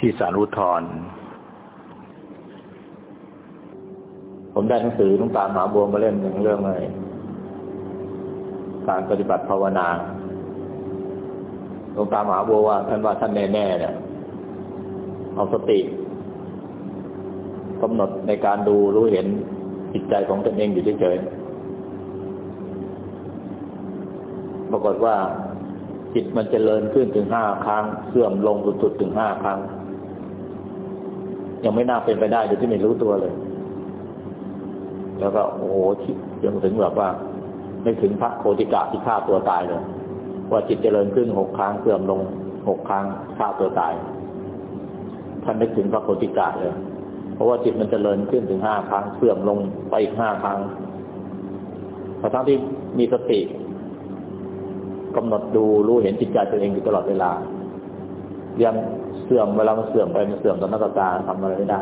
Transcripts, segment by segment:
ที่สารุทธรผมได้หนังสือลุงตามหาบัวมาเล่มหนึ่งเรื่องอะไรการปฏิบัติภาวนาหลวงตามหาบัวว่า ท่านว่าท่านแน่ๆเนี่ยเอาสติกำหนดในการดูรู้เห็นจิตใจของตนเองอยู่เฉยๆปรากฏว่าจิตมันจเจริญขึ้นถึงห้าครั้ง เสื่อมลงสุดๆถึงห้าครั้ง ยังไม่น่าเป็นไปได้โดยที่ไม่รู้ตัวเลย แล้วก็โอ้โหยังถึงแบบว่า ไม่ถึงพระโคติกะที่ฆ่าตัวตายเลยว่าจิตเจริญขึ้นหกครั้งเสื่อมลงหกครั้งฆ่าตัวตายท่านไม่ถึงพระโคติกะเลย เพราะว่าจิตมันจเจริญขึ้นถึงห้าครั้งเสื่อมลงไปอีกห้าครั้งพอทั้งที่มีสติกำหนดดูรู้เห็นจิตใจตัวเองอยู่ตลอดเวลา ยังเสื่อมเวลามันเสื่อมไปมันเสื่อมตอนนักตาทำอะไรไม่ได้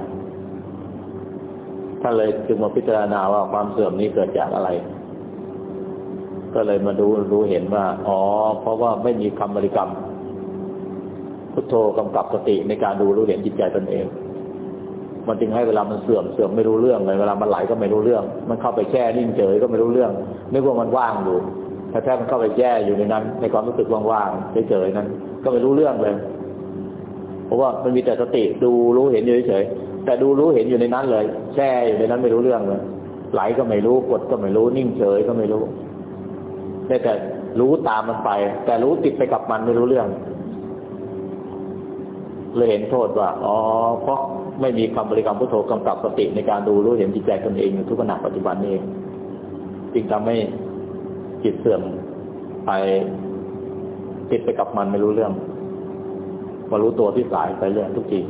ท่านเลยจึงมาพิจารณาว่าความเสื่อมนี้เกิดจากอะไร ก็เลยมาดูรู้เห็นว่า อ๋อ เพราะว่าไม่มีคำบริกรรม พุทโธกำกับสติในการดูรู้เห็นจิตใจตนเอง มันจึงให้เวลามันเสื่อมเสื่อมไม่รู้เรื่องเลยเวลามันไหลก็ไม่รู้เรื่อง มันเข้าไปแช่นิ่งเฉยก็ไม่รู้เรื่องนึกว่ามันว่างอยู่แท้มันเข้าไปแย่อยู่ในนั้น ในความรู้สึกว่างๆเฉยๆนั้น ก็ไม่รู้เรื่องเลย เพราะว่ามันมีแต่สติดูรู้เห็นอยู่เฉยๆแต่ดูรู้เห็นอยู่ในนั้นเลย แช่อยู่ในนั้นไม่รู้เรื่องเลยไหลก็ไม่รู้กดก็ไม่รู้นิ่งเฉยก็ไม่รู้ได้แต่รู้ตามมันไป แต่รู้ติดไปกับมันไม่รู้เรื่องเลยเห็นโทษว่าอ๋อเพราะไม่มีคำบริกรรมพุทโธกำกับสติในการดูรู้เห็นจิตใจตนเองทุกขณะปัจจุบันเองจึงทำให้จิตเสื่อมไปติดไปกับมันไม่รู้เรื่อง มารู้ตัวที่สายไปเรื่อยทุกที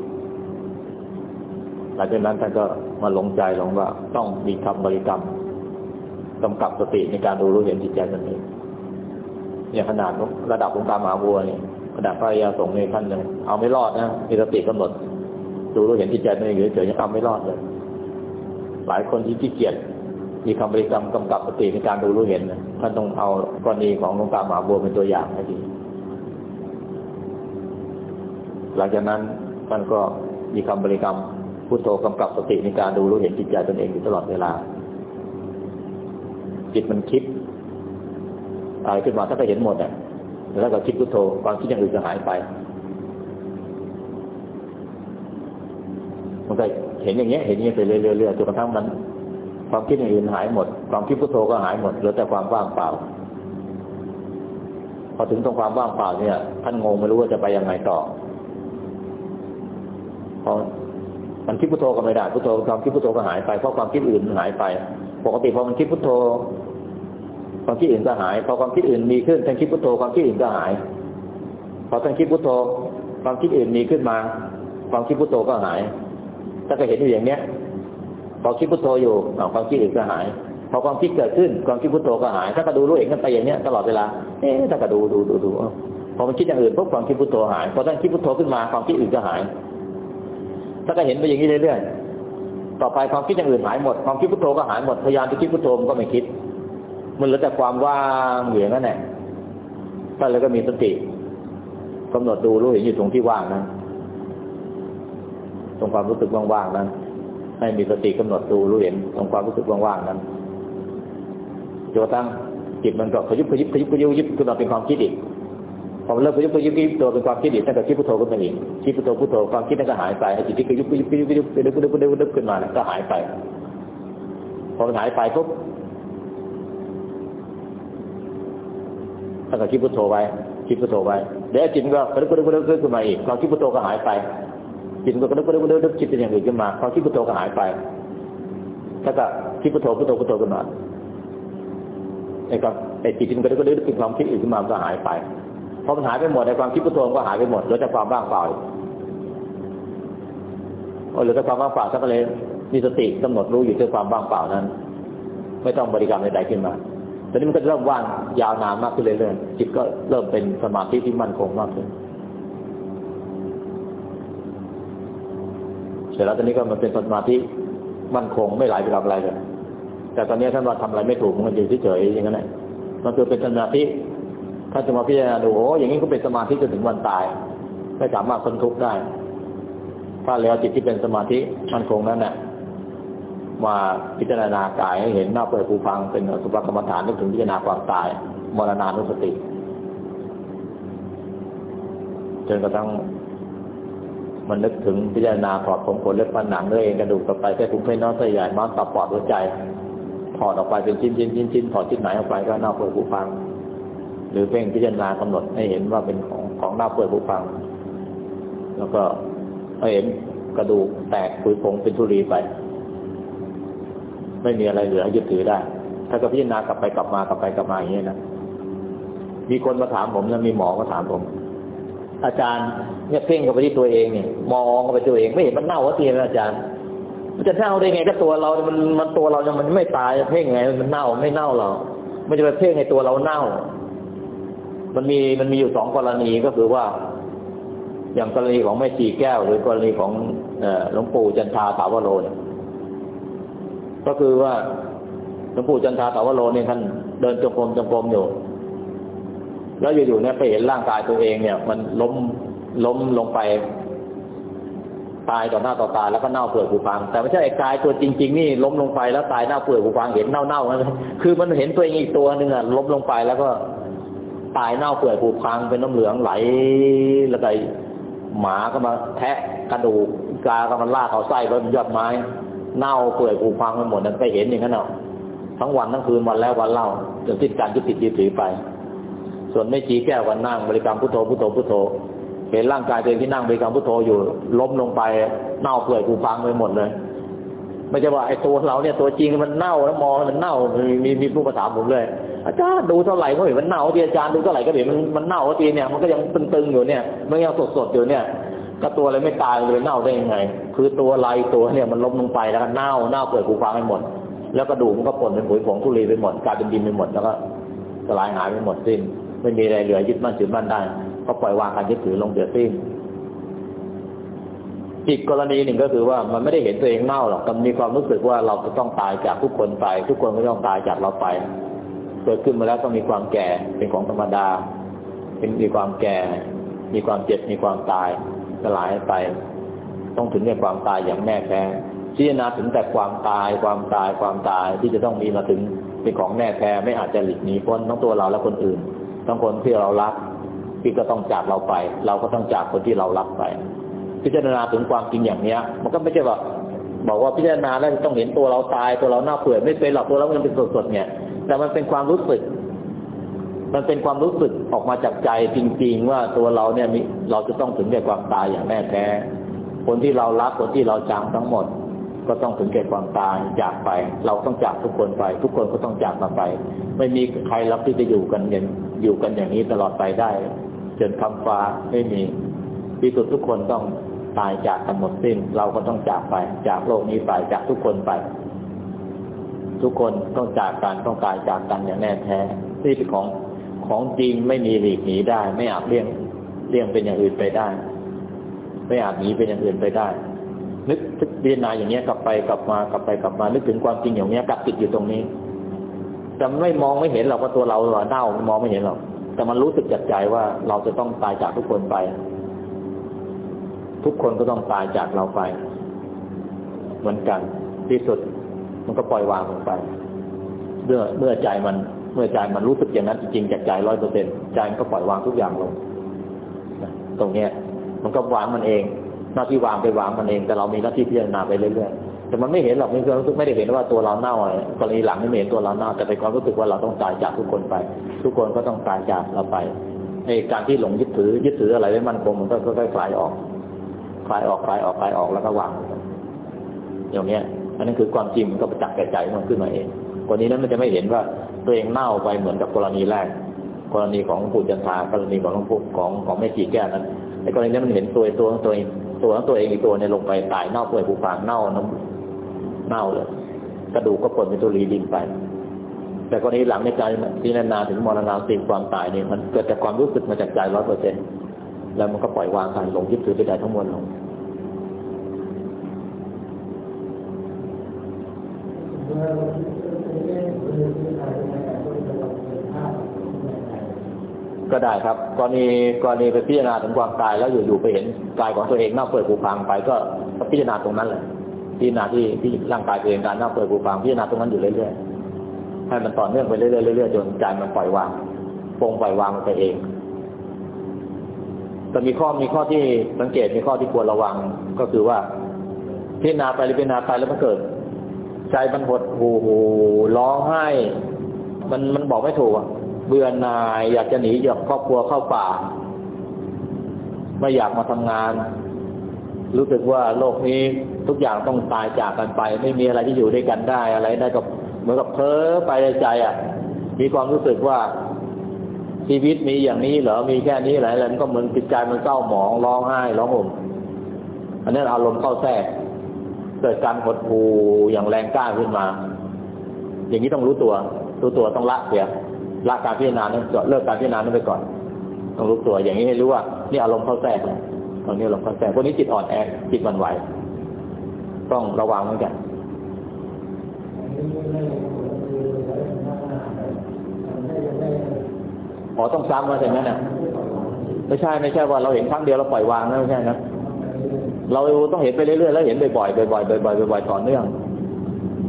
หลังจากนั้นท่านก็มาลงใจลงว่า ต้องมีคำบริกรรมกำกับสติในการดูรู้เห็นจิตใจตนเองอย่างขนาดระดับองค์การมหาบัวนี่ระดับพระยาสงฆ์ในท่านยังเอาไม่รอดนะมีสติกำหนดดูรู้เห็นจิตใจตนเองเฉยๆยังเอาไม่รอดเลยหลายคนที่ขี้เกียจมีคำบริกรรมกำกับสติในการดูรู้เห็นท่านต้องเอากรณีของหลวงตาหมาบัวเป็นตัวอย่างให้ดี หลังจากนั้นท่านก็มีคำบริกรรมพุทโธกำกับสติในการดูรู้เห็นจิตใจตนเองอยู่ตลอดเวลา จิตมันคิดอะไรขึ้นมาถ้าก็เห็นหมดอะแล้วก็คิดพุทโธความคิดอย่างอื่นจะหายไปมันก็เห็นอย่างเงี้ยเห็นอย่างเงี้ยไปเรื่อยๆจนกระทั่งมัน ความคิดอย่างอื่นหายหมด ความคิดพุทโธก็หายหมดเหลือแต่ความว่างเปล่า พอถึงตรงความว่างเปล่าเนี่ยท่านงงไม่รู้ว่าจะไปยังไงต่อ พอมันคิดพุทโธก็ไม่ได้พุทโธความคิดพุทโธก็หายไปเพราะความคิดอื่นหายไป ปกติพอมันคิดพุทโธ ความคิดอื่นก็หายพอความคิดอื่นมีขึ้นท่านคิดพุทโธความคิดอื่นก็หาย พอท่านคิดพุทโธ ความคิดอื่นมีขึ้นมา ความคิดพุทโธก็หายถ้าก็เห็นอยู่อย่างเนี้ยพอคิดพุทโธอยู่ความคิดอื่นก็หาย พอความคิดเกิดขึ้น ความคิดพุทโธก็หาย ถ้าก็ดูรู้เองกันไปอย่างเนี้ยตลอดเวลาเอ๊ะถ้าก็ดูดูดูดูพอมันคิดอย่างอื่นปุ๊บความคิดพุทโธหายพอท่านคิดพุทโธขึ้นมาความคิดอื่นก็หาย ถ้าก็เห็นไปอย่างนี้เรื่อยๆต่อไปความคิดอย่างอื่นหายหมดความคิดพุทโธก็หายหมดพยายามจะคิดพุทโธมันก็ไม่คิด มันเหลือแต่ความว่างเหวี่ยงนั่นแหละท่านเลยก็มีสติกำหนดดูรู้เห็นอยู่ตรงที่ว่างนั้นตรงความรู้สึกว่างๆนั้นให้มีสติกำหนดดูรู้เห็นของความรู้สึกว่างๆนั้นจนตั้งจิตมันก็ขยุบขยุบขยุบขยุบขยุบขึ้นมาเป็นความคิดอีก พอมันเริ่มยุบยุบยุบตัวเป็นความคิดอีกตั้งแต่คิดพุทโธขึ้นมาอีกคิดพุทโธพุทโธความคิดนั้นก็หายไปจิตที่ขยุบขยุบยุบยุบยุบยุบยุบขยุบขึ้นมาก็หายไป พอมันหายไปปุ๊บตั้งแต่คิดพุทโธไว้ คิดพุทโธไว้เดี๋ยวจิตก็กระดุกกระดุกกระดุกขึ้นมาอีกความคิดพุทโธก็หายไป จิตก็กระดึกกระดึกกระดึกจิตเป็นอย่างอื่นขึ้นมาความคิดพุทโธก็หายไปถ้าก็คิดพุทโธพุทโธพุทโธขึ้นมาไอ้ความไอ้จิตมันกระดึกกระดึกเป็นความคิดอื่นขึ้นมาก็หายไป พอมันหายไปหมดไอ้ความคิดพุทโธก็หายไปหมดเหลือแต่ความว่างเปล่าอ้เหลือแต่ความว่างเปล่าสักเลยมีสติกำหนดรู้อยู่ที่ความว่างเปล่านั้น ไม่ต้องบริกรรมใดๆขึ้นมาตอนนี้มันก็เริ่มว่างยาวนานมากขึ้นเรื่อยๆจิตก็เริ่มเป็นสมาธิที่มั่นคงมากขึ้นเสร็จแล้วตอนนี้ก็มันเป็นสมาธิมั่นคงไม่ไหลไปทำอะไรเลยแต่ตอนนี้ท่านว่าทำอะไรไม่ถูกมันอยู่เฉยๆอย่างนั้นแหละมันคือเป็นสมาธิ ถ้าจะมาพิจารณาดูโอ้อย่างนี้ก็เป็นสมาธิจนถึงวันตาย ไม่สามารถพ้นทุกข์ได้ ถ้าแล้วจิตที่เป็นสมาธิมันคงนั้นเนี่ยมาพิจารณากายให้เห็นหน้าเปิดภูพังเป็นสุภกรรมฐานนึกถึงพิจารณาความตาย มรณานุสติจนกระทั่งมันนึกถึงพิจารณาถอดผมขนเล็บฟันหนังเนื้อเองกระดูกกระไปแค่ถุงเพลน้อยไส้ใหญ่ม้ามตับปอดหัวใจถอดออกไปเป็นชิ้นชิ้นชิ้นชิ้นถอดชิ้นไหนออกไปก็หน้าเปิดภูพัง หรือเพ่งพิจารณากำหนดให้เห็นว่าเป็นของของหน้าเปิดภูพัง แล้วก็ให้เห็นกระดูกแตกผุยผงเป็นทุลีไป ไม่มีอะไรเหลือยึดถือได้ ถ้าก็พิจารณากลับไปกลับมากลับไปกลับมาอย่างนี้นะมีคนมาถามผมแล้วมีหมอมาถามผม อาจารย์เนี่ยเพ่งเข้าไปที่ตัวเองเนี่ยมองเข้าไปตัวเองไม่เห็นมันเน่าวะทีนะอาจารย์มันจะเน่าได้ไงก็ตัวเรา มันมันตัวเรายังมันไม่ตายเพ่งไง มันเน่าไม่เน่าเราไม่จะไปเพ่งในตัวเราเน่า มันมีมันมีอยู่สองกรณีก็คือว่า อย่างกรณีของแม่ชีแก้ว หรือกรณีของหลวงปู่จันทาสาวโรนก็คือว่าหลวงปู่จันทาสาวโรเนี่ยท่านเดินจงกรมจงกรมอยู่ แล้วอยู่ๆเนี่ยไปเห็นร่างกายตัวเองเนี่ย มันล้มล้มลงไปตายต่อหน้าต่อตาแล้วก็เน่าเปื่อยผุพัง แต่ไม่ใช่ไอ้กายตัวจริง ๆ นี่ล้มลงไปแล้วตายเน่าเปื่อยผุพังเห็นเน่าๆนั่นคือมันเห็นตัวเองอีกตัวหนึ่งอะล้มลงไปแล้วก็ ตายเน่าเปื่อยผุพังเป็นน้ำเหลืองไหลแล้วก็หมาก็มาแทะกระดูกกาก็มันลากเอาไส้ไปบนยอดไม้ เน่าเปื่อยผุพังไปหมดนั่นไปเห็นอย่างนั้นเนาะทั้งวันทั้งคืนวันแล้ววันเล่าจนสิ้นการยึดติดยึดถือไป ส่วนไม่จีแก้วกันนั่งบริกรรมพุทโธพุทโธพุทโธเห็นร่างกายตัวเองที่นั่งบริกรรมพุทโธอยู่ล้มลงไปเน่าเปื่อยผุพังไปหมดเลย ไม่ใช่ว่าไอ้ตัวเราเนี่ยตัวจริงมันเน่าแล้วมองมันเน่ามีมีผู้ประถามผมเลย อาจารย์ดูเท่าไหร่ก็เห็นมันเน่าที่อาจารย์ดูเท่าไหร่ก็เห็นมันมันเน่าทีเนี่ยมันก็ยังตึงๆอยู่เนี่ยมันยังสดๆอยู่เนี่ย ก็ตัวอะไรไม่ตายเลยเน่าได้ยังไง คือตัวลายตัวเนี่ยมันล้มลงไปแล้วก็เน่าเน่าเปื่อยผุพังไปหมด แล้วกระดูกมันก็ปนเป็นผุยผงทุลีไปหมดกลายเป็นดินไปหมดแล้วก็สลายหายไปหมดสิ้นไม่มีอะไรเหลือยึดมั่นถือมั่นได้ ก็ปล่อยวางการยึดถือลงเดือดสิ้น อีกกรณีหนึ่งก็คือว่ามันไม่ได้เห็นตัวเองเน่าหรอกมันมีความรู้สึกว่าเราจะต้องตายจากทุกคนไป ทุกคนก็ต้องตายจากเราไป เกิดขึ้นมาแล้วต้องมีความแก่เป็นของธรรมดา เป็นมีความแก่ มีความเจ็บมีความตายสลายไป ต้องถึงในความตายอย่างแน่แท้พิจารณาถึงแต่ความตายความตายความตายที่จะต้องมีมาถึงเป็นของแน่แท้ไม่อาจจะหลีกหนีพ้นทั้งตัวเราและคนอื่นทั้งคนที่เรารักที่ก็ต้องจากเราไป เราก็ต้องจากคนที่เรารักไป พิจารณาถึงความจริงอย่างเนี้ย มันก็ไม่ใช่ว่าบอกว่าพิจารณาแล้วต้องเห็นตัวเราตายตัวเราหน้าเปื่อยไม่เป็นหรอกตัวเรามันเป็นสดๆเนี่ย แต่มันเป็นความรู้สึก มันเป็นความรู้สึกออกมาจากใจจริง ๆ ว่าตัวเราเนี่ยมีเราจะต้องถึงแก่ความตายอย่างแน่แท้คนที่เรารักคนที่เราจังทั้งหมด ก็ต้องถึงแก่ความตายจากไป เราต้องจากทุกคนไป ทุกคนก็ต้องจากมาไป ไม่มีใครรับที่จะอยู่กันอย่างอยู่กันอย่างนี้ตลอดไปได้ จนคำฟ้าไม่มี ที่สุดทุกคนต้องตายจากกันหมดสิ้น เราก็ต้องจากไป จากโลกนี้ไปจากทุกคนไป ทุกคนต้องจากกันต้องตายจากกันอย่างแน่แท้ที่เป็นของของจริงไม่มีหลีกหนีได้ ไม่อาจเลี่ยงเลี่ยงเป็นอย่างอื่นไปได้ ไม่อาจหนีเป็นอย่างอื่นไปได้ นึกพิจารณาอย่างเงี้ยกลับไปกลับมากลับไปกลับมา นึกถึงความจริงอย่างเนี้ยกักติดอยู่ตรงนี้แต่ไม่มองไม่เห็นหรอกว่าตัวเราเน่ามองไม่เห็นหรอกแต่มันรู้สึกจัดใจว่าเราจะต้องตายจากทุกคนไป ทุกคนก็ต้องตายจากเราไป เหมือนกันที่สุดมันก็ปล่อยวางลงไปเมื่อเมื่อใจมัน เมื่อใจมันรู้สึกอย่างนั้นจริงจากใจร้อยเปอร์เซ็นใจมันก็ปล่อยวางทุกอย่างลงตรงเนี้ย มันก็วางมันเอง หน้าที่วางไปวางมันเอง แต่เรามีหน้าที่พิจารณาไปเรื่อยๆแต่มันไม่เห็นหรอกไม่เคยรู้สึกไม่ได้เห็นว่าตัวเราเน่าอะไรกรณีหลังไม่เห็นตัวเราเน่าแต่เป็นความรู้สึกว่าเราต้องตายจากทุกคนไป ทุกคนก็ต้องตายจากเราไปในการที่หลงยึดถือยึดถืออะไรไว้มันคงมันก็ค่อยๆคลายออก คลายออกคลายออกคลายออกแล้วก็วาง อย่างเนี้ยอันนั้นคือความจริงมันก็ประจักษ์แก่ใจมันขึ้นมาเองกรณีนั้นมันจะไม่เห็นว่าตัวเองเน่าไปเหมือนกับกรณีแรก กรณีของปู่จันทากรณีของหลวงปู่ของของแม่จีแก้วนั้นในกรณีนั้นมันเห็นตัวตัวตัวเองตัวของตัวเองอีกตัวเนี่ยลงไปตายเน่าเปื่อยผุพังเน่าน้ำเน่าเลยกระดูกก็ปนเป็นตัวรีดินไป แต่กรณีหลังในการที่นานๆถึงมรณะสิ่งความตายเนี่ยมันเกิดจากความรู้สึกมาจากใจร้อยเปอร์เซ็น แล้วมันก็ปล่อยวางการลงยึดถือไปได้ทั้งมวลลงก็ได้ครับกรณีกรณีไปพิจารณาถึงความตายแล้วอยู่ๆไปเห็นกายของตัวเองเน่าเปื่อยผุพังไปก็พิจารณาตรงนั้นเลยพิจารณาที่ที่ร่างกายตัวเองการเน่าเปื่อยผุพังพิจารณาตรงนั้นอยู่เรื่อยๆให้มันต่อเนื่องไปเรื่อยๆเรื่อยๆจนใจมันปล่อยวางปงปล่อยวางมันไปเอง แต่มีข้อมีข้อที่สังเกตมีข้อที่ควรระวังก็คือว่าพิจารณาไปหรือพิจารณาไปแล้วมันเกิด ใจมันหดหูหูร้องไห้ มันมันบอกไม่ถูกเบื่อหน่ายอยากจะหนีจากครอบครัวเข้าป่า ไม่อยากมาทำงาน รู้สึกว่าโลกนี้ทุกอย่างต้องตายจากกันไป ไม่มีอะไรที่อยู่ด้วยกันได้อะไรได้ก็เหมือนกับเพ้อไปในใจอะ มีความรู้สึกว่า ชีวิตมีอย่างนี้เหรอมีแค่นี้อะไรแล้วก็เหมือนจิตใจมันเศร้าหมองร้องไห้ร้องห่มอันนี้อารมณ์เข้าแทรกเกิดการหดหู่อย่างแรงกล้าขึ้นมา อย่างนี้ต้องรู้ตัว รู้ตัวต้องละเสียละการพิจารณานั้นเลิกการพิจารณานั้นไปก่อน ต้องรู้ตัว อย่างนี้ให้รู้ว่านี่อารมณ์เข้าแทรกตอนนี้อารมณ์เข้าแทรกพวกนี้จิตอ่อนแอจิตมันไหวต้องระวังเหมือนกัน อ๋อต้องซ้ำมาใช่ไหมเนี่ยไม่ใช่ไม่ใช่ว่าเราเห็นครั้งเดียวเราปล่อยวางนะไม่ใช่นะเราต้องเห็นไปเรื่อยๆแล้วเห็นบ่อยๆบ่อยๆบ่อยๆบ่อยๆต่อเนื่อง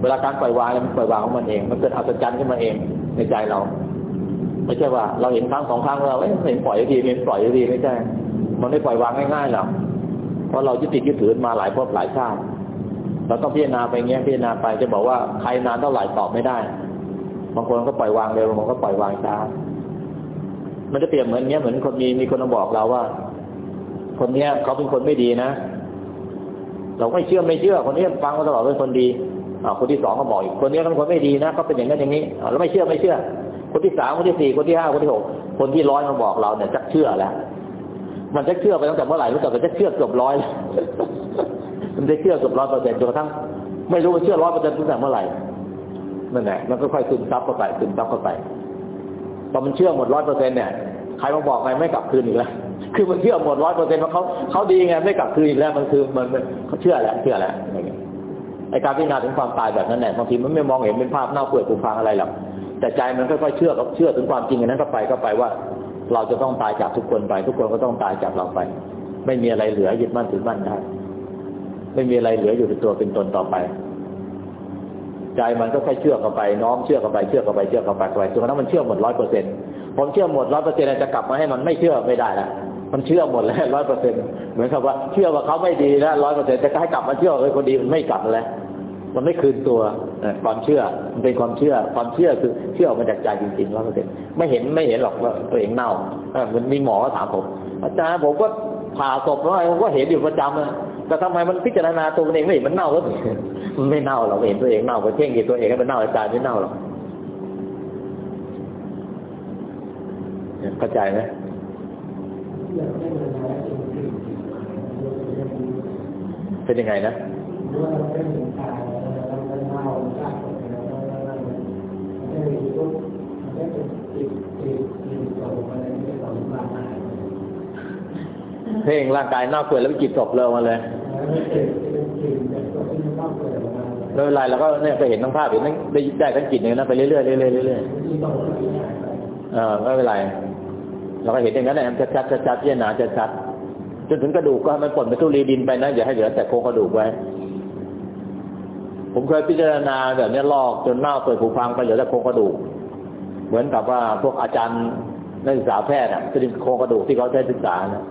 เวลาการปล่อยวางมันปล่อยวางของมันเอง มันเกิดอัศจรรย์ขึ้นมาเองในใจเรา ไม่ใช่ว่า เราเห็นครั้งสองครั้งเราเห็นปล่อยทีเห็นปล่อยทีไม่ใช่ มันไม่ปล่อยวางง่ายๆหรอกเพราะเรายึดติดยึดถือมาหลายภพหลายชาติเราต้องพิจารณาไปเงี้ยพิจารณาไปจะบอกว่าใครนานเท่าไหร่ตอบไม่ได้บางคนก็ปล่อยวางเร็วบางคนก็ปล่อยวางช้า มันจะเปรียบเหมือนเงี้ยเหมือนคนมีมีคนมาบอกเราว่า คนเนี้ยเขาเป็นคนไม่ดีนะเราไม่เชื่อไม่เชื่อ คนนี้ฟังมาตลอดเป็นคนดีอคนที่สองก็บอกอีกคนนี้เป็นคนไม่ดีนะเขาเป็นอย่างนั้นอย่างนี้เราไม่เชื่อไม่เชื่อ คนที่สามคนที่สี่คนที่ห้าคนที่หกคนที่ร้อยมาบอกเราเนี่ยจะเชื่อแล้วมันจะเชื่อไปตั้งแต่เมื่อไหร่รู้จักมันจะเชื่อเกือบร้อยมันจะเชื่อเกือบร้อยเปอร์เซ็นต์จนกระทั่งไม่รู้ว่าเชื่อร้อยเปอร์เซ็นต์ตั้งแต่เมื่อไหร่นั่นแหละมันก็ค่อยซึมซับเข้าไปซึมซับเข้าไป พอมันเชื่อหมดร้อยเปอร์เซ็นต์เนี่ยใครมาบอกไงไม่กลับคืนอีกแล้วคือมันเชื่อหมดร้อยเปอร์เซ็นต์ว่าเขาเขาดีไงไม่กลับคืนอีกแล้วมันคือมันเขาเชื่อแหล้วเชื่อแหล้วไอ้การพิจารณาถึงความตายแบบนั้นแหละบางทีมันไม่มองเห็นเป็นภาพเน่าเปื่อยผุพังอะไรหรอกแต่ใจมันค่อยๆเชื่อกับเชื่อถึงความจริงอันนั้นก็ไปก็ไปว่า เราจะต้องตายจากทุกคนไป ทุกคนก็ต้องตายจากเราไป ไม่มีอะไรเหลือยึดมั่นถือมั่นได้ไม่มีอะไรเหลืออยู่เป็นตัวเป็นตนต่อไป ใจมันก็ค่อยเชื่อเข้าไปน้อมเชื่อเข้าไปเชื่อเข้าไปเชื่อเข้าไปไปจนกระทั่งมันเชื่อหมดร้อยเปอร์เซ็นต์ผมเชื่อหมดร้อยเปอร์เซ็นต์จะกลับมาให้มันไม่เชื่อไม่ได้ล้วมันเชื่อหมดแล้วร้อยเปอร์เซ็นต์เหมือนกับว่าเชื่อว่าเขาไม่ดีแล้วร้อยเปอร์เซ็นต์จะให้กลับมาเชื่อว่าคนดีมันไม่กลับแล้วมันไม่คืนตัวความเชื่อมันเป็นความเชื่อความเชื่อคือเชื่อออกมาจากใจจริงๆร้อยเปอร์เซ็นต์ไม่เห็นไม่เห็นหรอกว่าตัวเองเน่ามันมีหมอถามผมอาจารย์ผมก็ผ่าศพแล้วผมก็เห็นอยู่ประจำ แต่ทำไมมันพิจารณาตัวมันเองไม่เห็นมันเน่าแล้วมันไม่เน่าหรอกเห็นตัวเองเน่าไปเพ่งกินตัวเองให้มันเน่าอาจารย์ไม่เน่าหรอกเข้าใจไหมเป็นยังไงนะเพ่งร่างกายเน่าเปื่อยแล้วไปจิตศพเลยมาเลย ไม่เป็นไรเราก็เนี่ยไปเห็นทั้งภาพเห็นทั้งได้ได้ทั้งจิตเนี่ยนะไปเรื่อยๆเรื่อยๆเรื่อยๆเออไม่เป็นไรเราก็เห็นอย่างนั้นแหละชัดๆชัดชัดเย็นหนาชัดชัดจนถึงกระดูกก็ให้มันปนไปทุลีดินไปนะอย่าให้เหลือแต่โครงกระดูกไว้ ผมเคยพิจารณาแบบนี้ลอกจนเน่าเปิดผุพังไปเหลือแต่โครงกระดูก เหมือนกับว่าพวกอาจารย์นักศึกษาแพทย์อะคือโครงกระดูกที่เขาใช้ศึกษานะ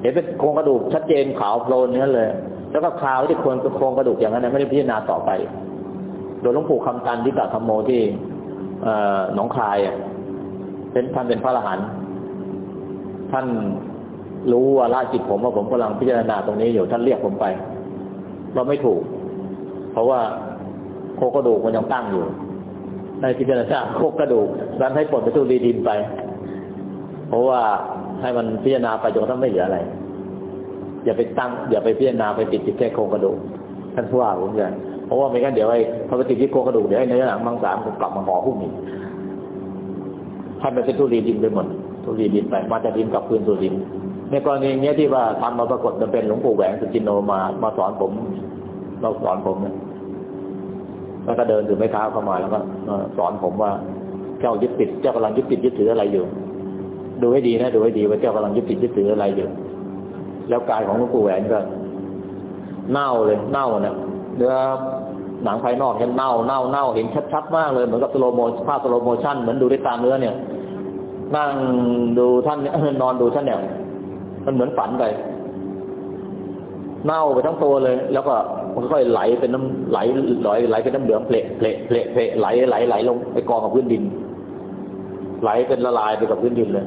เห็นเป็นโครงกระดูกชัดเจนขาวโพลนนั้นเลย แล้วก็คาวที่ควรเป็นโครงกระดูกอย่างนั้นไม่ได้พิจารณาต่อไป โดยหลวงปู่คำตันที่กาธรรมโมที่หนองคายเป็นท่านเป็นพระอรหันต์ท่านรู้ว่าละจิตผมว่าผมกำลังพิจารณาตรงนี้อยู่ท่านเรียกผมไปเราไม่ถูก เพราะว่าโคกระดูกมันยังตั้งอยู่ในพิจารณาโคกระดูกดันให้ปลดไปสู่ดีดินไป เพราะว่า ให้มันพิจารณาไปจนกระทั่งไม่เหลืออะไร อย่าไปตั้ง อย่าไปพิจารณาไปติดที่แค่โครงกระดูกท่านผู้ว่าผมเลยเพราะว่าไม่งั้นเดี๋ยวไอ้พอไปติดที่โครงกระดูกเดี๋ยวไอ้เนื้อหนังมังสามกลับมาห่อหุ้มอีกให้มันเป็นทุลีดินไปหมดทุลีดินไปมาจากดินกับพื้นสู่ดินในกรณีนี้ที่ว่าทำมาปรากฏมันเป็นหลวงปู่แหวงสุจินโนมามาสอนผมเราสอนผมเนี่ยแล้วก็เดินถือไม้เท้าเข้ามาแล้วก็สอนผมว่าเจ้ายึดติดเจ้ากำลังยึดติดยึดถืออะไรอยู่ ดูให้ดีนะดูให้ดีว่าเจ้ากำลังยึดติดยึดถืออะไรอยู่แล้วกายของหลวงปู่แหวนก็เน่าเลยเน่าเนี่ยเนื้อหนังภายนอกเนี่ยเน่าเน่าเน่าเห็นชัดๆมากเลยเหมือนกับ slow mo ภาพ slow motion เหมือนดูด้วยตาเนื้อเนี่ย นั่งดูท่านนอนดูท่านเนี่ยมันเหมือนฝันไปเน่าไปทั้งตัวเลย แล้วก็มันค่อยไหลเป็นน้ำไหลไหลไหลเป็นน้ำเหลืองเพลเพลเพลเพลไหลไหลไหลลงไปกองกับพื้นดิน ไหลเป็นละลายไปกับพื้นดินเลย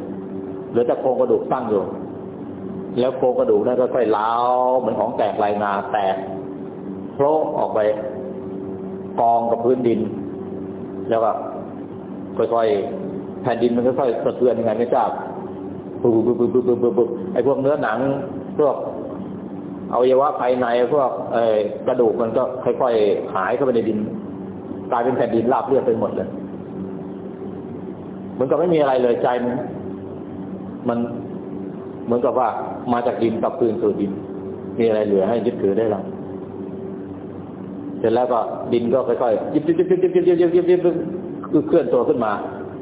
เหลือแต่โครงกระดูกตั้งอยู่ แล้วโครงกระดูกนั้นก็ค่อยล้าวเหมือนของแตกลายนาแตกโผล่ออกไปกองกับพื้นดิน แล้วก็ค่อยๆแผ่นดินมันค่อยๆสะเทือนยังไงไม่ทราบปุ๊บปุ๊บปุ๊บปุ๊บปุ๊บปุ๊บไอ้พวกเนื้อหนังพวกอวัยวะภายในพวกกระดูกมันก็ค่อยๆหายเข้าไปในดินกลายเป็นแผ่นดินราบเรียบไปหมดเลยเหมือนกับไม่มีอะไรเลยใจมัน มันเหมือนกับว่ามาจากดินกลับคืนสู่ดิน มีอะไรเหลือให้ยึดถือได้หรือเสร็จแล้วก็ดินก็ค่อยๆยิบยิบยิบยิบยิบยิบยิบยิบยิบคือเคลื่อนตัวขึ้นมา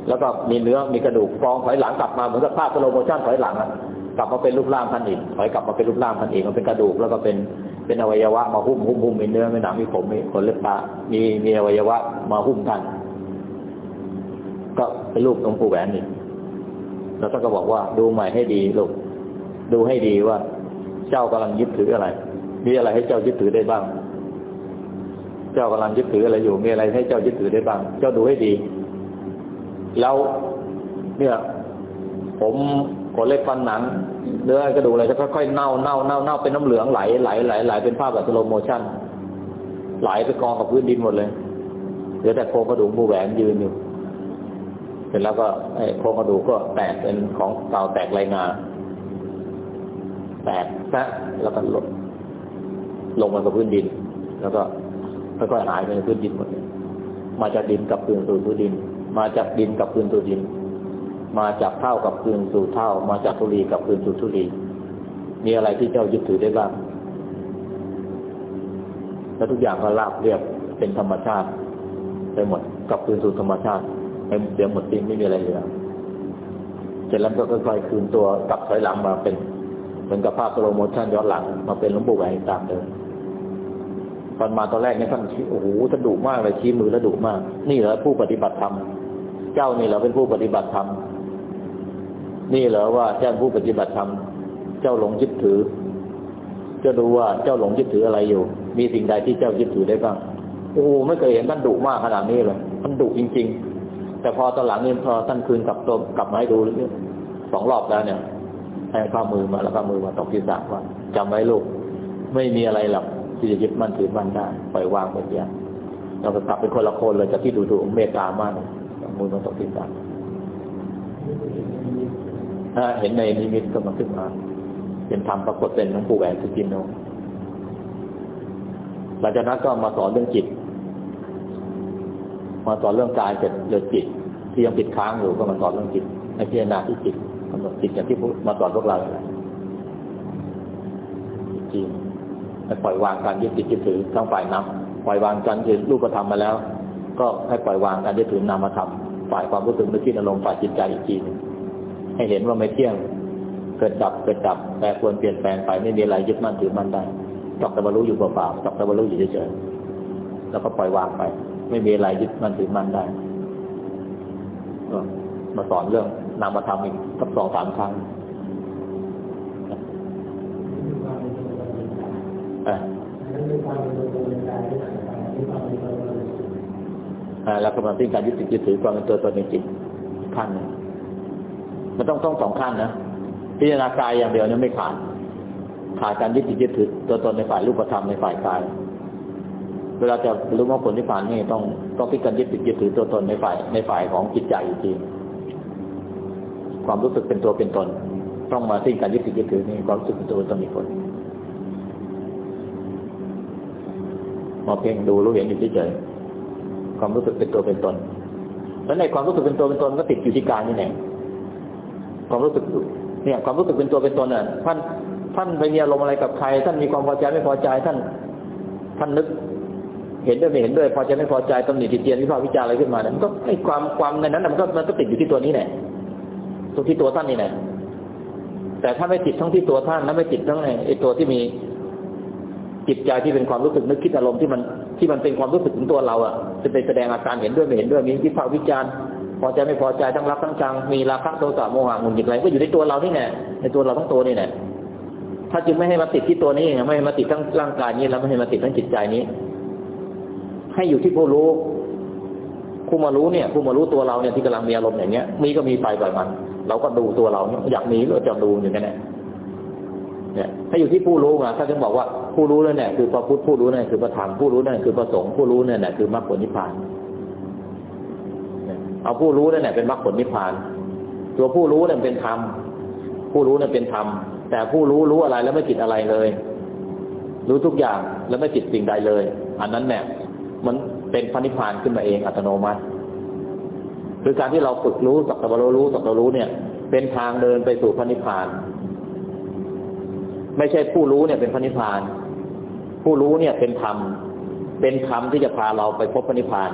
แล้วก็มีเนื้อมีกระดูกฟองถอยหลังกลับมาเหมือนกับภาพสโลโมชั่นถอยหลังอะกลับมาเป็นรูปร่างท่านอีกถอยกลับมาเป็นรูปร่างท่านอีกมันเป็นกระดูกแล้วก็เป็นเป็นอวัยวะมาหุ้มหุ้มหุ้มมีเนื้อมีหนังมีผมมีขนเล็บตามีมีอวัยวะมาหุ้มท่านก็เป็นรูปหลวงปู่แหวนนี่ แล้วท่านก็บอกว่าดูใหม่ให้ดีลูกดูให้ดีว่า เจ้ากำลังยึดถืออะไร มีอะไรให้เจ้ายึดถือได้บ้าง เจ้ากำลังยึดถืออะไรอยู่ มีอะไรให้เจ้ายึดถือได้บ้าง เจ้าดูให้ดี แล้วเนี่ย ผมขนเล็บฟันหนังเนื้อกระดูกอะไรจะค่อยๆเน่าเน่าเน่าเน่าเป็นน้ำเหลืองไหลไหลไหลไหลเป็นภาพแบบ slow motionไหลไปกองกับพื้นดินหมดเลยเหลือแต่โครงกระดูกมูแหวนยืนอยู่ เสร็จแล้วก็โครงกระดูกก็แตกเป็นของเก่าแตกไรายงาแตกซะแล้วก็ลดลงมากับพื้นดิน แล้วก็ค่อยๆหายไปในพื้นดินหมดมาจากดินกับพื้นสู่พื้นดิน มาจากดินกับพื้นสู่ดิน มาจากเท่ากับพื้นสู่เท่า มาจากทุลีกับพื้นสู่ทุลีมีอะไรที่เจ้ายึดถือได้บ้างแล้วทุกอย่างก็ราบเรียบเป็นธรรมชาติไปหมดกับพื้นสู่ธรรมชาติ ไม่เสียงหมดสิ้นไม่มีอะไรเหลือเสร็จแล้วก็ค่อยๆคืนตัวกลับถอยหลังมาเป็นเหมือนกับภาพสโลโมชั่นย้อนหลัง มาเป็นหลวงปู่แหวนตามเดิมตอนมาตอนแรกเนี่ยท่านโอ้โหท่านดุมากเลยชี้มือแล้วดุมาก นี่เหรอผู้ปฏิบัติธรรมเจ้านี่เหรอเป็นผู้ปฏิบัติธรรมนี่เหรอว่าเจ้าผู้ปฏิบัติธรรมเจ้าหลงยึดถือ จะดูว่าเจ้าหลงยึดถืออะไรอยู่ มีสิ่งใดที่เจ้ายึดถือได้บ้างโอ้ไม่เคยเห็นท่านดุมากขนาดนี้เลยท่านดุจริง ๆ แต่พอตอนหลังนี่พอท่านคืนกลับตัวกลับมาให้ดูสองรอบแล้วเนี่ยให้ข้ามือมาแล้วก็มือมาตกที่สาว่าจำไว้ลูก ไม่มีอะไรหรอกที่จะยึดมั่นถือมั่นได้ปล่อยวางหมดอย่างเราจะกลับเป็นคนละคนเลยจากที่ดูถูเมตตามากมือมาตกที่สาถ้าเห็นในนิมิตก็มาขึ้นมา เป็นธรรมปรากฏเป็นหลวงปู่แหวนสุจินโนหลังจากนั้นก็มาสอนเรื่องจิต มาสอนเรื่องกายเสร็จเรื่องจิต ที่ยังติดค้างอยู่ก็มาสอนเรื่องจิตให้พิจารณาที่จิตกำหนดจิตอย่างที่มาสอนพวกเราจริงให้ปล่อยวางการยึดติดยึดถือทั้งฝ่ายนำปล่อยวางการยึดรูปธรรมมาแล้ว ก็ให้ปล่อยวางการยึดถือนามธรรมฝ่ายความรู้สึกนึกคิดอารมณ์ฝ่ายจิตใจอีกทีนึงให้เห็นว่าไม่เที่ยงเกิดดับเกิดดับแปรปรวนเปลี่ยนแปลงไปไม่มีอะไรยึดมั่นถือมั่นได้จับตะบรรลุอยู่เปล่าๆจับตะบรรลุอยู่เฉยๆแล้วก็ปล่อยวางไป ไม่มีอะไรยึดมันถือมันได้มาสอนเรื่องนามธรรมอีกสักสองสามครั้งแล้วก็มาทิ้งการยึดติดยึดถือความเป็นตัวตนในจิตขั้นนึงมันต้องต้องสองขั้นนะพิจารณากายอย่างเดียวนี่ไม่ขาดขาดการยึดติดยึดถือตัวตนในฝ่ายรูปธรรมในฝ่ายกาย เวลาจะรู้ว่าผลที่ผ่านนี่ต้องต้องพิจารณายึดติดยึดถือตัวตนในฝ่ายในฝ่ายของจิตใจจริงความรู้สึกเป็นตัวเป็นตน ต้องมาทิ้งการยึดติดยึดถือนี่ความรู้สึกเป็นตัวเป็นตนมีผลมาเพ่งดูรู้เห็นอยู่เฉยความรู้สึกเป็นตัวเป็นตนแล้วในความรู้สึกเป็นตัวเป็นตนก็ติดอยู่ที่กายนี่แหละความรู้สึกเนี่ย ความรู้สึกเป็นตัวเป็นตนน่ะท่านท่านไปมีอารมณ์อะไรกับใคร ท่านมีความพอใจไม่พอใจท่านท่านนึก เห็นด้วยไม่เห็นด้วย พอใจไม่พอใจตำหนิติเตียนวิพากษ์วิจารอะไรขึ้นมาเนี่ยมันก็ไอ้ความความในนั้นมันก็มันก็ติดอยู่ที่ตัวนี้แหละตตัวที่ตัวท่านนี่แหละแต่ถ้าไม่จิตทั้งที่ตัวท่านแล้วไม่จิตทั้งไอ้ตัวที่มีจิตใจที่เป็นความรู้สึกนึกคิดอารมณ์ที่มันที่มันเป็นความรู้สึกของตัวเราอะจะไปแสดงอาการเห็นด้วยไม่เห็นด้วยมีวิพากษ์วิจารณ์พอใจไม่พอใจทั้งรักทั้งชังมีราคะโทสะโมหะงุนหงิดอะไรก็อยู่ในตัวเรานี่แหละในตัวเราทั้งตัวนี่แหละถ้าจึงไม่ให้มาติดที่ตัวนี้ไม่ให้มาติดทั้งร่างกายนี้แล้วไม่ให้มาติดทั้งจิตใจนี้ ให้อยู่ที่ผู้รู้ ผู้มารู้เนี่ย ผู้มารู้ตัวเราเนี่ยที่กำลังมีอารมณ์อย่างเงี้ย มีก็มีไปปล่อยมัน เราก็ดูตัวเราอยากมีก็จะดูอย่างนี้เนี่ยถ้าอยู่ที่ผู้รู้มาถ้าถึงบอกว่าผู้รู้นั่นแหละคือพระพุทธผู้รู้นั่นคือพระธรรมผู้รู้นั่นคือพระสงฆ์ผู้รู้นั่นแหละคือมรรคผลนิพพานเอาผู้รู้นั่นแหละเป็นมรรคผลนิพพาน ตัวผู้รู้นั่นเป็นธรรมผู้รู้นั่นเป็นธรรมแต่ผู้รู้รู้อะไรแล้วไม่จิตอะไรเลย รู้ทุกอย่างแล้วไม่จิตสิ่งใดเลย อันนั้นเนี่ย มันเป็นพระนิพานขึ้นมาเองอัตโนมัติคือการที่เราฝึกรู้สักตะวันรู้สักตะรู้เนี่ย เป็นทางเดินไปสู่พระนิพาน ไม่ใช่ผู้รู้เนี่ยเป็นพระนิพาน ผู้รู้เนี่ยเป็นธรรมเป็นธรรมที่จะพาเราไปพบพระนิพาน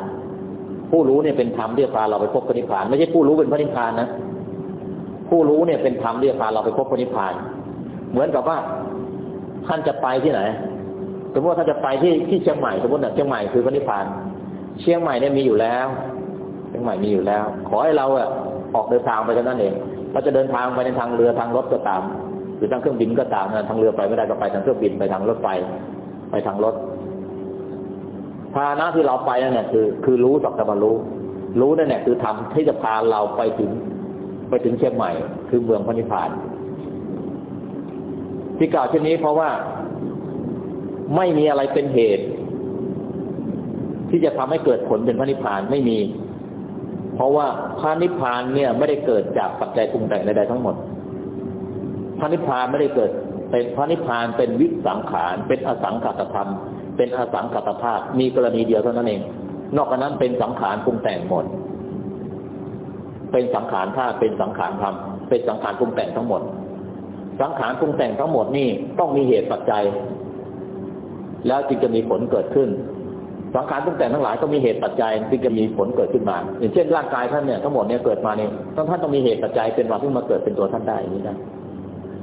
ผู้รู้เนี่ยเป็นธรรมที่จะพาเราไปพบพระนิพาน ไม่ใช่ผู้รู้เป็นพระนิพานนะผู้รู้เนี่ยเป็นธรรมที่จะพาเราไปพบพระนิพาน เหมือนกับว่าท่านจะไปที่ไหน สมมติว่าท่าจะไปที่ที่เชียงใหม่สมมติเนะเชียงใหม่คือพระนิพพาน เชียงใหม่เนี่ยมีอยู่แล้ว เชียงใหม่มีอยู่แล้ว ขอให้เราอะออกเดินทางไปเท่านั้นเองเราจะเดินทางไปในทางเรือทางรถก็ตาม หรือทางเครื่องบินก็ตามนะทางเรือไปไม่ได้ก็ไปทางเครื่องบินไปทางรถไฟไปทางรถพานะที่เราไปนั่นแหละคือคือรู้สักตะวันรู้ รู้นั่นแหละคือทำที่จะพาเราไปถึง ไปถึงเชียงใหม่ คือเมืองพระนิพพานที่กล่าวเช่นนี้เพราะว่า ไม่มีอะไรเป็นเหตุ ที่จะทำให้เกิดผลเป็นพระนิพพานไม่มี เพราะว่าพระนิพพานเนี่ยไม่ได้เกิดจากปัจจัยปรุงแต่งใดๆทั้งหมด พระนิพพานไม่ได้เกิดเป็นพระนิพพานเป็นวิสังขาร เป็นอสังขตธรรม เป็นอสังขตธาตุมีกรณีเดียวเท่านั้นเอง นอกจากนั้นเป็นสังขารปรุงแต่งหมด เป็นสังขารธาตุเป็นสังขารธรรม เป็นสังขารปรุงแต่งทั้งหมด สังขารปรุงแต่งทั้งหมดนี่ต้องมีเหตุปัจจัย แล้วจึงจะมีผลเกิดขึ้นสังขารตั้งแต่ทั้งหลายก็มีเหตุปัจจัยที่จะมีผลเกิดขึ้นมา อย่างเช่นร่างกายท่านเนี่ยทั้งหมดเนี่ยเกิดมาเนี่ยต้องท่านต้องมีเหตุปัจจัยเป็นว่าที่มาเกิดเป็นตัวท่านได้อย่างนี้นะ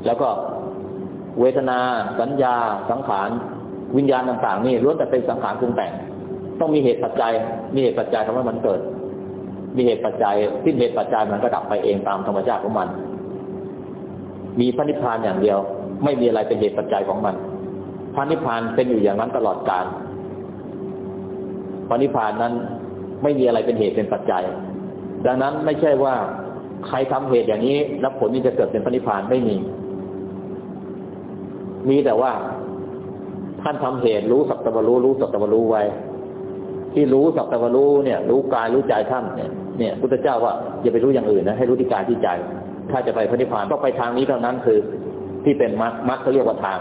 แล้วก็เวทนา สัญญา สังขารวิญญาณต่าง ๆ นี่ล้วนแต่เป็นสังขารปรุงแต่ง ต้องมีเหตุปัจจัย มีเหตุปัจจัยทำให้มันเกิด มีเหตุปัจจัยสิ้นเหตุปัจจัยมันก็ดับไปเองตามธรรมชาติของมัน มีพระนิพพานอย่างเดียว ไม่มีอะไรเป็นเหตุปัจจัยของมัน พระนิพพานเป็นอยู่อย่างนั้นตลอดกาลระนิพพานนั้นไม่มีอะไรเป็นเหตุเป็นปัจจัย ดังนั้นไม่ใช่ว่าใครทำเหตุอย่างนี้ แล้วผลนี้จะเกิดเป็นพระนิพพานไม่มี มีแต่ว่าท่านทำเหตุรู้สัตวรู้รู้สัตวรู้ไว้ ที่รู้สัตวรู้เนี่ย รู้กายรู้ใจท่านเนี่ยเนี่ยพุทธเจ้าว่าอย่าไปรู้อย่างอื่นนะให้รู้ที่กายที่ใจ ถ้าจะไปพระนิพพานต้องไปทางนี้เท่านั้นคือ ที่เป็นมรรคมรรคเขาเรียกว่าทาง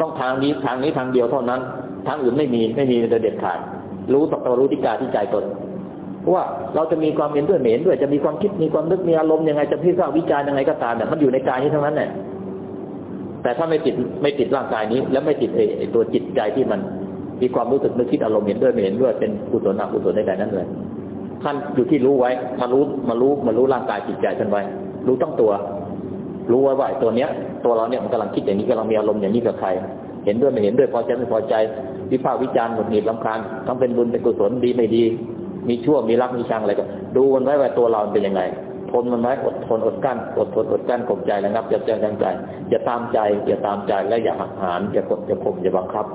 ต้องทางนี้ทางนี้ทางเดียวเท่านั้น ทางอื่นไม่มีไม่มีเด็ดขาด รู้สักตัวรู้ที่กายที่ใจตนเพราะว่าเราจะมีความเห็นด้วยเห็นด้วยจะมีความคิดมีความนึกมีอารมณ์ยังไงจะพิจารณาวิจารณ์ยังไงก็ตามเนี่ยมันอยู่ในกายนี้ทั้งนั้นเนี่ยแต่ถ้าไม่ติดไม่ติดร่างกายนี้ แล้วไม่ติดไอ้ตัวจิตใจที่มันมีความรู้สึกนึกคิดอารมณ์เห็นด้วยไม่เห็นด้วยเป็นกุศลอกุศลใดๆนั้นเลยท่านอยู่ที่รู้ไว้มารู้มารู้มารู้ร่างกายจิตใจท่านไว้ รู้ต้องตัว รู้ไว้ว่าตัวเนี้ย ตัวเราเนี่ยมันกำลังคิดอย่างนี้กำลังมีอารมณ์อย่างนี้กับใคร เห็นด้วยไม่เห็นด้วยพอใจไม่พอใจ วิพากษ์วิจารณ์หมดหนีบลำคาญทั้งเป็นบุญเป็นกุศลดีไม่ดี มีชั่วมีรักมีชังอะไรก็ ดูมันไว้ว่าตัวเราเป็นยังไงทนมันไว้อดทนอดกั้นอดทนอดกั้นข่มใจนะครับอย่าใจจังใจอย่าตามใจอย่าตามใจและอย่าหักหานอย่ากดอย่าข่มอย่าบังคับ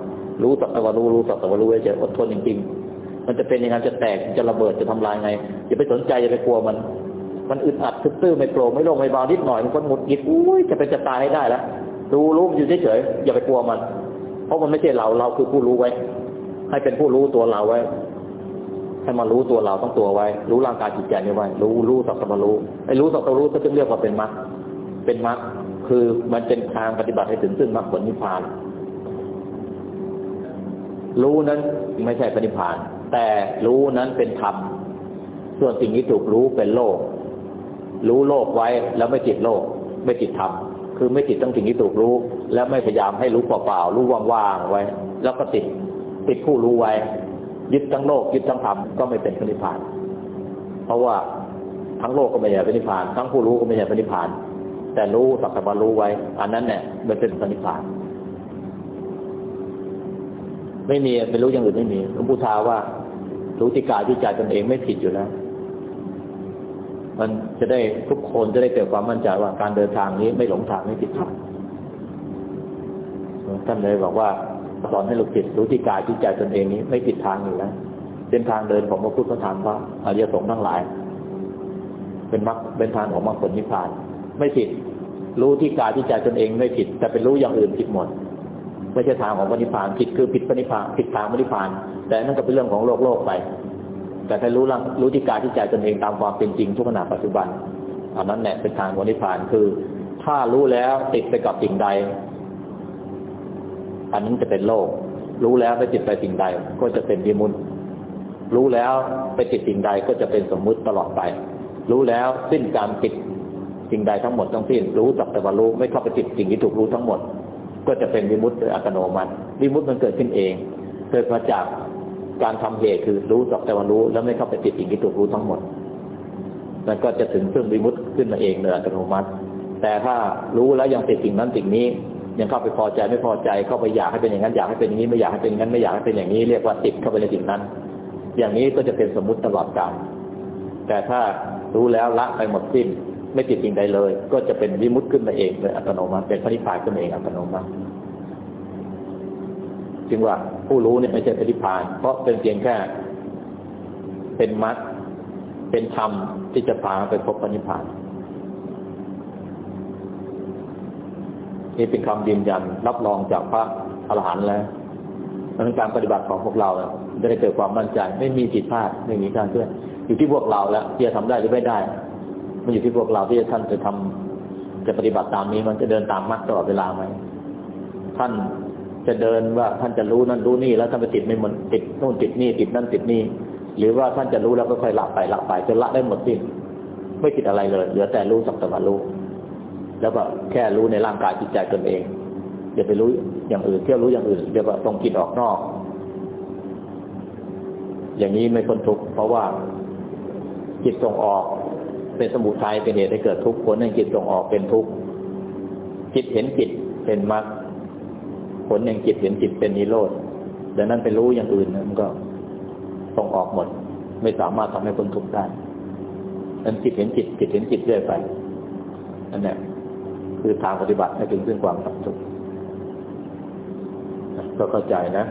รู้สักแต่ว่ารู้รู้สักแต่ว่ารู้ไว้จะอดทนจริงๆมันจะเป็นยังไงจะแตกจะระเบิดจะทำลายไงอย่าไปสนใจอย่าไปกลัวมัน มันอึดอัดตื้อไม่โปร่งไม่โล่งไม่เบานิดหน่อยมันคนหงุดหงิดอุ้ยจะเป็นจะตายให้ได้แล้วดูรู้อยู่เฉยๆอย่าไปกลัวมัน เพราะมันไม่ใช่เราเราคือผู้รู้ไว้ ให้เป็นผู้รู้ตัวเราไว้ ให้มารู้ตัวเราต้องตัวไว้ รู้ร่างกายจิตใจนี้ไว้ รู้รู้สัตว์รู้ไอ้รู้สัตว์รู้ก็จะเรียกว่าเป็นมรรคเป็นมรรคคือมันเป็นทางปฏิบัติให้ถึงซึ่งมรรคผลนิพพาน รู้นั้นไม่ใช่ปฏิพาน แต่รู้นั้นเป็นธรรมส่วนสิ่งที่ถูกรู้เป็นโลก รู้โลกไว้แล้วไม่ติดโลก ไม่ติดธรรมคือไม่ติดตั้งสิ่งที่ถูกรู้ แล้วไม่พยายามให้รู้เปล่าๆรู้ว่างๆไว้ แล้วก็ติดติดผู้รู้ไว้ ยึดทั้งโลกยึดทั้งธรรมก็ไม่เป็นพระนิพพาน เพราะว่าทั้งโลกก็ไม่ใช่พระนิพพาน ทั้งผู้รู้ก็ไม่ใช่พระนิพพาน แต่รู้สักแต่ว่ารู้ไว้ อันนั้นเนี่ยมันเป็นพระนิพพาน ไม่มีไม่รู้อย่างอื่นไม่มีหลวงปู่ทาว่ารู้ที่กายที่ใจตนเองไม่ผิดอยู่แล้ว มันจะได้ทุกคนจะได้เกิดความมั่นใจว่าการเดินทางนี้ไม่หลงทางไม่ผิดทางท่านเลยบอกว่าสอนให้ลูกศิษย์รู้ที่กายที่ใจตนเองนี้ไม่ผิดทางอยู่แล้วเป็นทางเดินของพระพุทธธรรมพระอริยสงฆ์ทั้งหลาย เป็นมรรคเป็นทางของมรรคผลนิพพาน ไม่ผิด รู้ที่กายที่ใจตนเองไม่ผิด แต่เป็นรู้อย่างอื่นผิดหมดไม่ใช่ทางของปณิพานผิดคือผิดปณิพานผิดทางปณิพาน แต่นั่นก็เป็นเรื่องของโลกโลกไป แต่ถ้ารู้ร่างรู้ที่กายที่ใจตนเองตามความเป็นจริงทุกขณะปัจจุบันอันนั้นแหละเป็นทางปณิพานคือ ถ้ารู้แล้วติดไปกับสิ่งใด อันนั้นจะเป็นโลก รู้แล้วไปติดไปสิ่งใด ก็จะเป็นวิมุตรู้แล้วไปติดสิ่งใดก็จะเป็นสมมุติตลอดไป รู้แล้วสิ้นการติดสิ่งใดทั้งหมดทั้งสิ้น รู้จักแต่ว่ารู้ไม่เข้าไปติดสิ่งที่ถูกรู้ทั้งหมด ก็จะเป็นวิมุตติโดยอัตโนมัติวิมุตติมันเกิดขึ้นเอง เกิดมาจาก การทำเหตุคือรู้จักแต่ว่ารู้ แล้วไม่เข้าไปติดสิ่งที่ถูกรู้ทั้งหมด มันก็จะถึงซึ่งวิมุตติขึ้นมาเองโดยอัตโนมัติ แต่ถ้ารู้แล้วยังติดสิ่งนั้นสิ่งนี้ ยังเข้าไปพอใจไม่พอใจเข้าไปอยากให้เป็นอย่างนั้นอยากให้เป็นอย่างนี้ไม่อยากให้เป็นอย่างนั้นไม่อยากให้เป็นอย่างนี้เรียกว่าติดเข้าไปในสิ่งนั้น อย่างนี้ก็จะเป็นสมมุติตลอดกาลแต่ถ้ารู้แล้วละไปหมดสิ้นไม่ติดสิ่งใดเลย ก็จะเป็นวิมุตต์ขึ้นมาเองโดยอัตโนมัติเป็นพระนิพพานขึ้นมาเองอัตโนมัติ จึงว่าผู้รู้เนี่ยไม่ใช่พระนิพาน เพราะเป็นเพียงแค่เป็นมรรคเป็นธรรมที่จะพาไปพบพระนิพานนี่เป็นคำยืนยันรับรองจากพระอรหันต์แล้วดังนั้นการปฏิบัติของพวกเราจะได้เกิดความมั่นใจ ไม่มีผิดพลาดไม่มีการเคลื่อนอยู่ที่พวกเราแล้วที่จะทำได้หรือไม่ได้ มันอยู่ที่พวกเราที่จะท่านจะทำจะปฏิบัติตามนี้มันจะเดินตามมรรคตลอดเวลาไหมท่าน จะเดินว่าท่านจะรู้นั่นรู้นี่แล้วท่านไปติดไม่หมดติดโน่นติดนี่ติดนั่นติดนี่หรือว่าท่านจะรู้แล้วก็ค่อยละไปละไปจนละได้หมดสิ้นไม่ติดอะไรเลย เหลือแต่รู้สักแต่ว่ารู้แล้วก็แค่รู้ในร่างกายจิตใจตนเองอย่าไปรู้อย่างอื่นเที่ยวรู้อย่างอื่นเดี๋ยวก็ต้องกินออกนอก อย่างนี้ไม่พ้นทุกข์เพราะว่าจิตส่งออกเป็นสมุทัยเป็นเหตุให้เกิดทุกข์ผลแห่งจิตส่งออกเป็นทุกข์จิตเห็นจิตเป็นมรรค ผลแห่งจิตเห็นจิตเป็นนิโรธดังนั้นไปรู้อย่างอื่นมันก็ส่งออกหมด ไม่สามารถทำให้คนทุกข์ได้นั้นจิตเห็นจิตจิตเห็นจิตเรื่อยไปนั่นแหละคือทางปฏิบัติให้ถึงซึ่งความสัมทุกข์ก็เข้าใจนะ